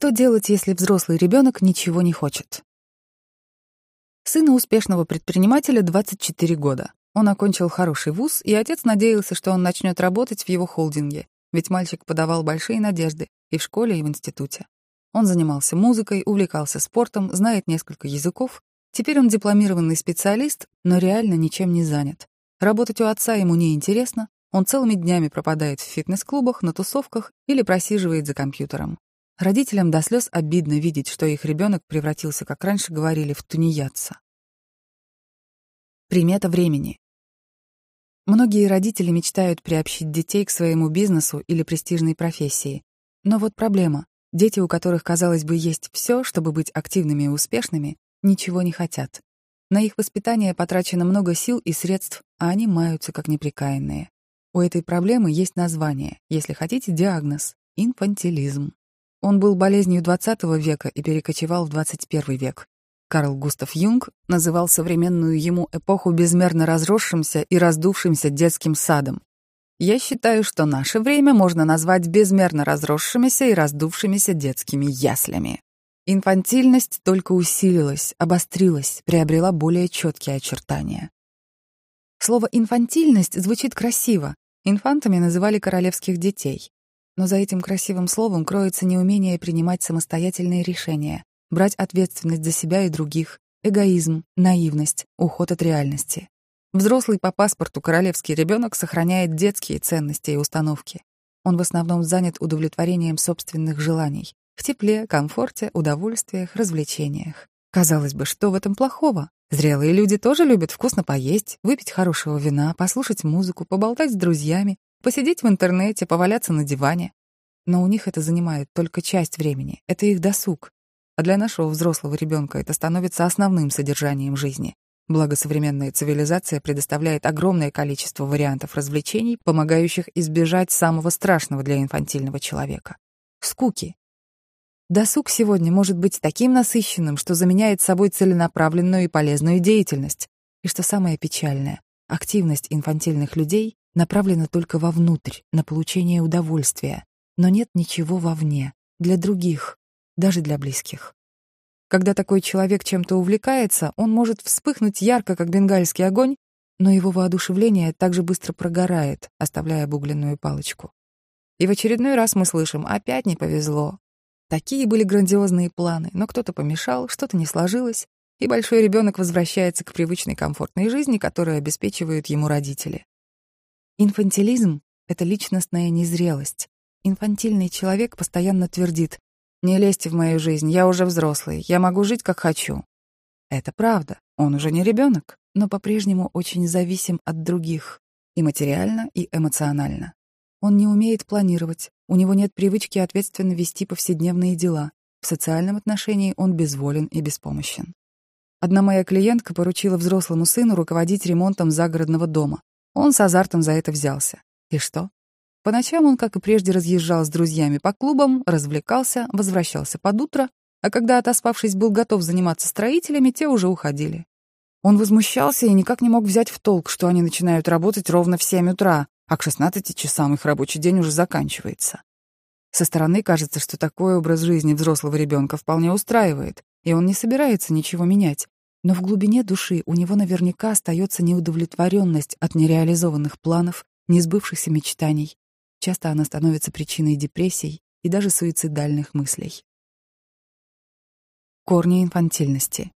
Что делать, если взрослый ребенок ничего не хочет? Сыну успешного предпринимателя 24 года. Он окончил хороший вуз, и отец надеялся, что он начнет работать в его холдинге, ведь мальчик подавал большие надежды и в школе, и в институте. Он занимался музыкой, увлекался спортом, знает несколько языков. Теперь он дипломированный специалист, но реально ничем не занят. Работать у отца ему не интересно, он целыми днями пропадает в фитнес-клубах, на тусовках или просиживает за компьютером. Родителям до слез обидно видеть, что их ребенок превратился, как раньше говорили, в тунеядца. Примета времени. Многие родители мечтают приобщить детей к своему бизнесу или престижной профессии. Но вот проблема. Дети, у которых, казалось бы, есть все, чтобы быть активными и успешными, ничего не хотят. На их воспитание потрачено много сил и средств, а они маются как неприкаянные. У этой проблемы есть название, если хотите, диагноз — инфантилизм. Он был болезнью XX века и перекочевал в XXI век. Карл Густав Юнг называл современную ему эпоху безмерно разросшимся и раздувшимся детским садом. Я считаю, что наше время можно назвать безмерно разросшимися и раздувшимися детскими яслями. Инфантильность только усилилась, обострилась, приобрела более четкие очертания. Слово «инфантильность» звучит красиво. Инфантами называли королевских детей. Но за этим красивым словом кроется неумение принимать самостоятельные решения, брать ответственность за себя и других, эгоизм, наивность, уход от реальности. Взрослый по паспорту королевский ребенок сохраняет детские ценности и установки. Он в основном занят удовлетворением собственных желаний в тепле, комфорте, удовольствиях, развлечениях. Казалось бы, что в этом плохого? Зрелые люди тоже любят вкусно поесть, выпить хорошего вина, послушать музыку, поболтать с друзьями, посидеть в интернете, поваляться на диване. Но у них это занимает только часть времени, это их досуг, а для нашего взрослого ребенка это становится основным содержанием жизни. Благо современная цивилизация предоставляет огромное количество вариантов развлечений, помогающих избежать самого страшного для инфантильного человека — скуки. Досуг сегодня может быть таким насыщенным, что заменяет собой целенаправленную и полезную деятельность. И что самое печальное, активность инфантильных людей направлена только вовнутрь, на получение удовольствия, но нет ничего вовне, для других, даже для близких. Когда такой человек чем-то увлекается, он может вспыхнуть ярко, как бенгальский огонь, но его воодушевление также быстро прогорает, оставляя обугленную палочку. И в очередной раз мы слышим «опять не повезло». Такие были грандиозные планы, но кто-то помешал, что-то не сложилось, и большой ребенок возвращается к привычной комфортной жизни, которую обеспечивают ему родители. Инфантилизм — это личностная незрелость. Инфантильный человек постоянно твердит не лезьте в мою жизнь, я уже взрослый, я могу жить как хочу. Это правда, он уже не ребенок, но по-прежнему очень зависим от других, и материально, и эмоционально. Он не умеет планировать, у него нет привычки ответственно вести повседневные дела. В социальном отношении он безволен и беспомощен. Одна моя клиентка поручила взрослому сыну руководить ремонтом загородного дома. Он с азартом за это взялся. И что? По ночам он, как и прежде, разъезжал с друзьями по клубам, развлекался, возвращался под утро, а когда, отоспавшись, был готов заниматься строителями, те уже уходили. Он возмущался и никак не мог взять в толк, что они начинают работать ровно в 7 утра, а к 16 часам их рабочий день уже заканчивается. Со стороны кажется, что такой образ жизни взрослого ребенка вполне устраивает, и он не собирается ничего менять. Но в глубине души у него наверняка остается неудовлетворенность от нереализованных планов, несбывшихся мечтаний, Часто она становится причиной депрессий и даже суицидальных мыслей. Корни инфантильности.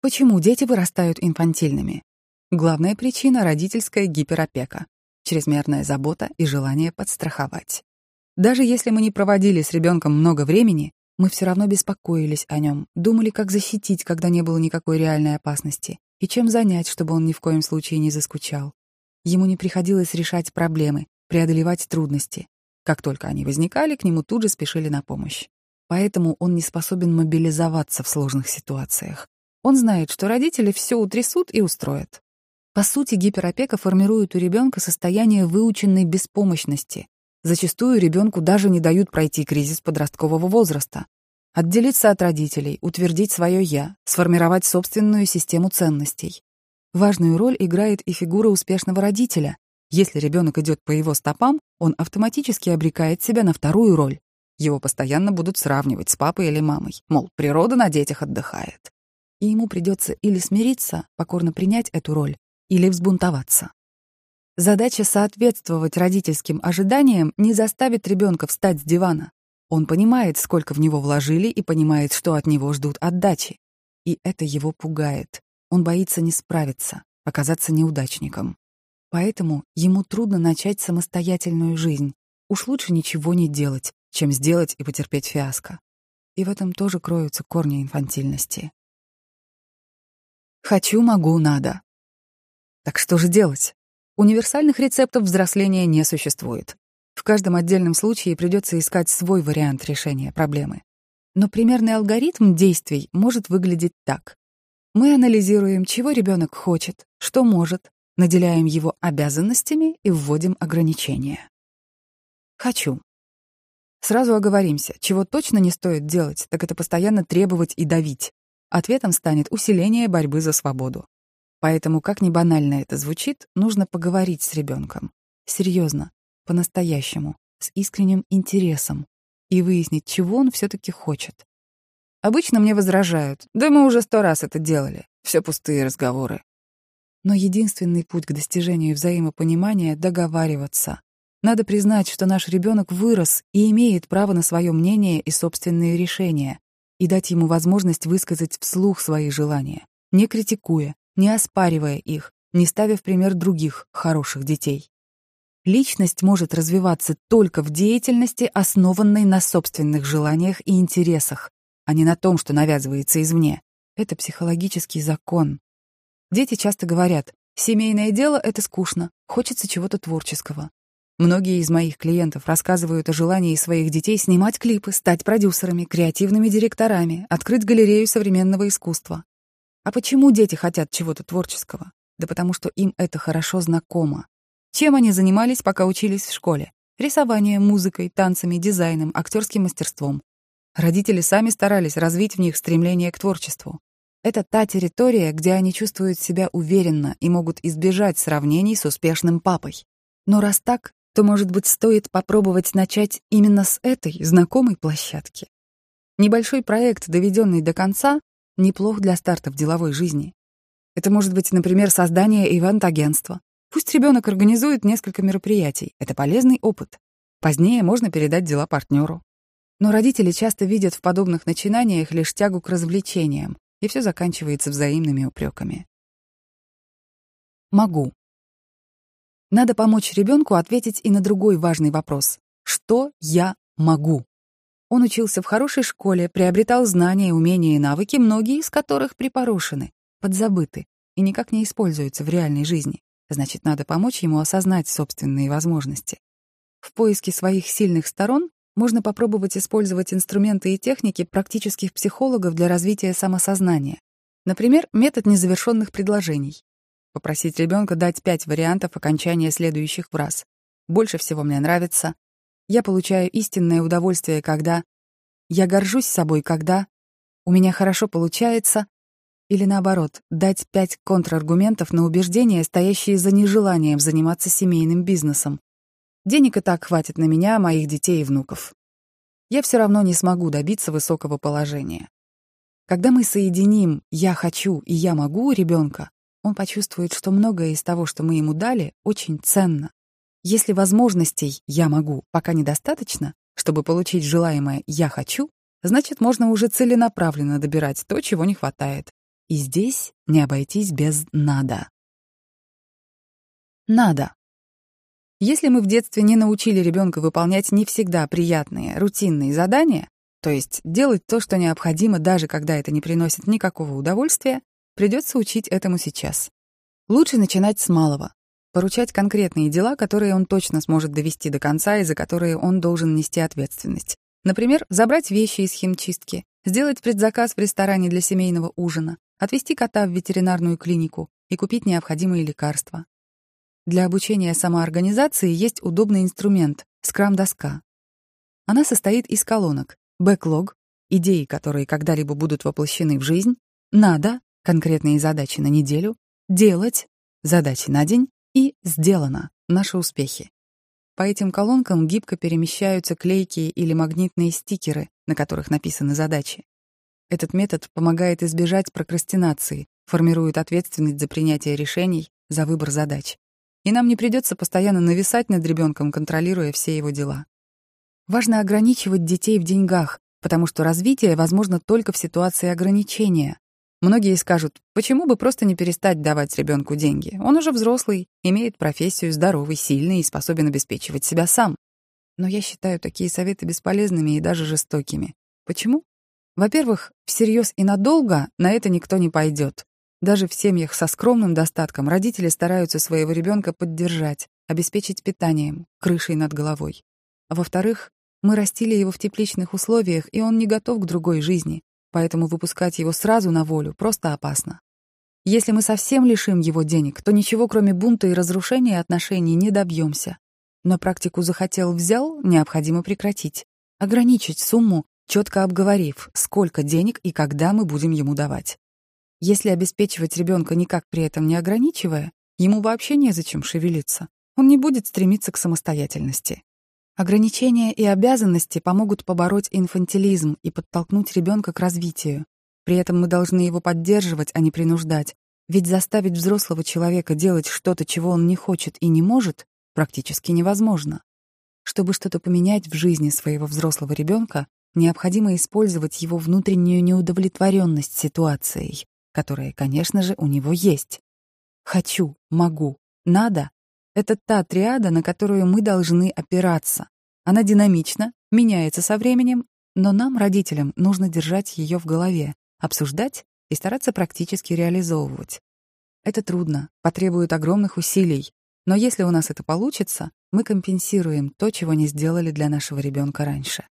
Почему дети вырастают инфантильными? Главная причина — родительская гиперопека, чрезмерная забота и желание подстраховать. Даже если мы не проводили с ребенком много времени, мы все равно беспокоились о нем, думали, как защитить, когда не было никакой реальной опасности, и чем занять, чтобы он ни в коем случае не заскучал. Ему не приходилось решать проблемы, преодолевать трудности. Как только они возникали, к нему тут же спешили на помощь. Поэтому он не способен мобилизоваться в сложных ситуациях. Он знает, что родители все утрясут и устроят. По сути, гиперопека формирует у ребенка состояние выученной беспомощности. Зачастую ребенку даже не дают пройти кризис подросткового возраста. Отделиться от родителей, утвердить свое «я», сформировать собственную систему ценностей. Важную роль играет и фигура успешного родителя, если ребенок идет по его стопам, он автоматически обрекает себя на вторую роль. Его постоянно будут сравнивать с папой или мамой. Мол, природа на детях отдыхает. И ему придется или смириться, покорно принять эту роль, или взбунтоваться. Задача соответствовать родительским ожиданиям не заставит ребенка встать с дивана. Он понимает, сколько в него вложили, и понимает, что от него ждут отдачи. И это его пугает. Он боится не справиться, оказаться неудачником. Поэтому ему трудно начать самостоятельную жизнь. Уж лучше ничего не делать, чем сделать и потерпеть фиаско. И в этом тоже кроются корни инфантильности. Хочу, могу, надо. Так что же делать? Универсальных рецептов взросления не существует. В каждом отдельном случае придется искать свой вариант решения проблемы. Но примерный алгоритм действий может выглядеть так. Мы анализируем, чего ребенок хочет, что может, наделяем его обязанностями и вводим ограничения. Хочу. Сразу оговоримся, чего точно не стоит делать, так это постоянно требовать и давить. Ответом станет усиление борьбы за свободу. Поэтому, как ни банально это звучит, нужно поговорить с ребенком. Серьезно, по-настоящему, с искренним интересом и выяснить, чего он все-таки хочет. Обычно мне возражают, да мы уже сто раз это делали, все пустые разговоры. Но единственный путь к достижению взаимопонимания — договариваться. Надо признать, что наш ребенок вырос и имеет право на свое мнение и собственные решения, и дать ему возможность высказать вслух свои желания, не критикуя, не оспаривая их, не ставя в пример других хороших детей. Личность может развиваться только в деятельности, основанной на собственных желаниях и интересах, а не на том, что навязывается извне. Это психологический закон, Дети часто говорят, семейное дело — это скучно, хочется чего-то творческого. Многие из моих клиентов рассказывают о желании своих детей снимать клипы, стать продюсерами, креативными директорами, открыть галерею современного искусства. А почему дети хотят чего-то творческого? Да потому что им это хорошо знакомо. Чем они занимались, пока учились в школе? Рисованием, музыкой, танцами, дизайном, актерским мастерством. Родители сами старались развить в них стремление к творчеству. Это та территория, где они чувствуют себя уверенно и могут избежать сравнений с успешным папой. Но раз так, то, может быть, стоит попробовать начать именно с этой знакомой площадки. Небольшой проект, доведенный до конца, неплох для старта в деловой жизни. Это может быть, например, создание ивент-агентства. Пусть ребенок организует несколько мероприятий. Это полезный опыт. Позднее можно передать дела партнеру. Но родители часто видят в подобных начинаниях лишь тягу к развлечениям, и все заканчивается взаимными упреками. Могу. Надо помочь ребенку ответить и на другой важный вопрос. Что я могу? Он учился в хорошей школе, приобретал знания, умения и навыки, многие из которых припорошены, подзабыты и никак не используются в реальной жизни. Значит, надо помочь ему осознать собственные возможности. В поиске своих сильных сторон можно попробовать использовать инструменты и техники практических психологов для развития самосознания. Например, метод незавершенных предложений. Попросить ребенка дать пять вариантов окончания следующих фраз. Больше всего мне нравится. Я получаю истинное удовольствие, когда... Я горжусь собой, когда... У меня хорошо получается. Или наоборот, дать пять контраргументов на убеждения, стоящие за нежеланием заниматься семейным бизнесом. Денег и так хватит на меня, моих детей и внуков. Я все равно не смогу добиться высокого положения. Когда мы соединим «я хочу» и «я могу» ребенка, он почувствует, что многое из того, что мы ему дали, очень ценно. Если возможностей «я могу» пока недостаточно, чтобы получить желаемое «я хочу», значит, можно уже целенаправленно добирать то, чего не хватает. И здесь не обойтись без «надо». Надо. Если мы в детстве не научили ребенка выполнять не всегда приятные, рутинные задания, то есть делать то, что необходимо, даже когда это не приносит никакого удовольствия, придется учить этому сейчас. Лучше начинать с малого, поручать конкретные дела, которые он точно сможет довести до конца и за которые он должен нести ответственность. Например, забрать вещи из химчистки, сделать предзаказ в ресторане для семейного ужина, отвезти кота в ветеринарную клинику и купить необходимые лекарства. Для обучения самоорганизации есть удобный инструмент — скрам-доска. Она состоит из колонок бэклог, идеи, которые когда-либо будут воплощены в жизнь, надо, конкретные задачи на неделю, делать, задачи на день и сделано, наши успехи. По этим колонкам гибко перемещаются клейкие или магнитные стикеры, на которых написаны задачи. Этот метод помогает избежать прокрастинации, формирует ответственность за принятие решений, за выбор задач. И нам не придется постоянно нависать над ребенком, контролируя все его дела. Важно ограничивать детей в деньгах, потому что развитие возможно только в ситуации ограничения. Многие скажут, почему бы просто не перестать давать ребенку деньги? Он уже взрослый, имеет профессию, здоровый, сильный и способен обеспечивать себя сам. Но я считаю такие советы бесполезными и даже жестокими. Почему? Во-первых, всерьез и надолго на это никто не пойдет. Даже в семьях со скромным достатком родители стараются своего ребенка поддержать, обеспечить питанием, крышей над головой. А во-вторых, мы растили его в тепличных условиях, и он не готов к другой жизни, поэтому выпускать его сразу на волю просто опасно. Если мы совсем лишим его денег, то ничего кроме бунта и разрушения отношений не добьемся. Но практику захотел взял, необходимо прекратить. Ограничить сумму, четко обговорив, сколько денег и когда мы будем ему давать. Если обеспечивать ребенка никак при этом не ограничивая, ему вообще незачем шевелиться. Он не будет стремиться к самостоятельности. Ограничения и обязанности помогут побороть инфантилизм и подтолкнуть ребенка к развитию. При этом мы должны его поддерживать, а не принуждать. Ведь заставить взрослого человека делать что-то, чего он не хочет и не может, практически невозможно. Чтобы что-то поменять в жизни своего взрослого ребенка, необходимо использовать его внутреннюю неудовлетворенность ситуацией, которая, конечно же, у него есть. «Хочу», «могу», «надо» Это та триада, на которую мы должны опираться. Она динамична, меняется со временем, но нам, родителям, нужно держать ее в голове, обсуждать и стараться практически реализовывать. Это трудно, потребует огромных усилий, но если у нас это получится, мы компенсируем то, чего не сделали для нашего ребенка раньше.